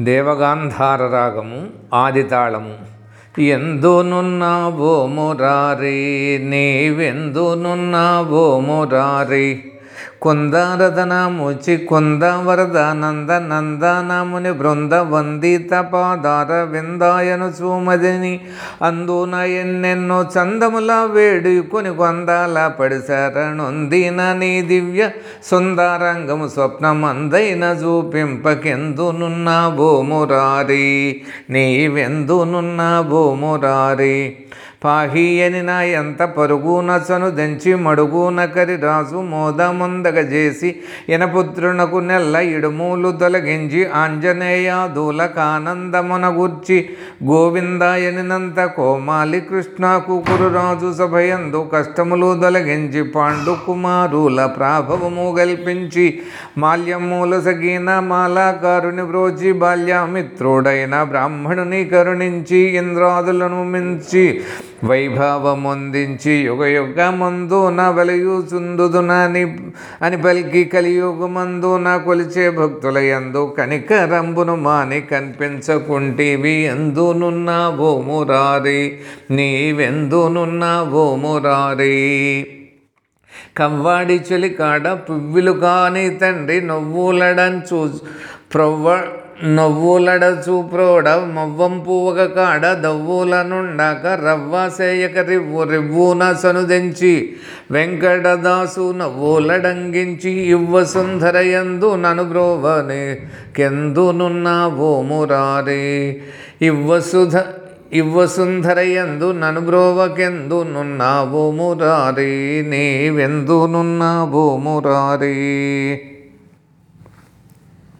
దేవగాంధార రాగము ఆదితాళము. ఎందునున్నావో మురారి నీవెందునున్నావో మురారి కుందారదన ముచి నందనాముని బృంద వందిత పాదార విందాయను చూమదిని అందున ఎన్నెన్నో చందముల వేడుకొని కొందాల పడిశారణొందిన నీ దివ్య సుందరంగము స్వప్నమందైన చూపింపకెందునున్నా భూమురారి నీ వెందునున్నా భూమురారి పాహీయని నా ఎంత పరుగునసను దంచి మడుగున కరి రాజు మోదముందగ చేసి ఇనపుత్రునకు నెల్ల ఇడుమూలు తొలగించి ఆంజనేయాదుల కానందమున గూర్చి గోవిందాయనినంత కోమాలి కృష్ణ కుకురు రాజు సభయందు కష్టములు తొలగించి పాండు కుమారుల ప్రాభవము గల్పించి మాల్యమూల సగీన మాలాకారుని బ్రోచి బాల్యామిత్రుడైన బ్రాహ్మణుని కరుణించి ఇంద్రాదులను మించి వైభవముందించి యుగ యుగమందు నా వెలయుచుందుదునని అని పలికి కలియుగమందు నా కొలిచే భక్తుల ఎందు కనికరంబును మాని కనిపించకుంటివి. ఎందునున్నావో మురారి నీవెందునున్నావో మురారి కవ్వాడి చెలికాడ పువ్వులు కాని తండ్రి నవ్వులడంచు ప్రవ్వ నవ్వులడ చూప్రోడ మవ్వం పువ్వక కాడ దవ్వుల నుండాక రవ్వ సేయక రివ్వు రివ్వున సనుదెంచి వెంకటదాసు నవ్వులడంగించి ఇవ్వ సుందరయందు నను కెందునున్నా ఓ మురారి ఇవ్వ సుధ ఇవ్వ సుందరయందు నను బ్రోవకెందు నున్నావో మురారి నీవెందు నున్నావో మురారి.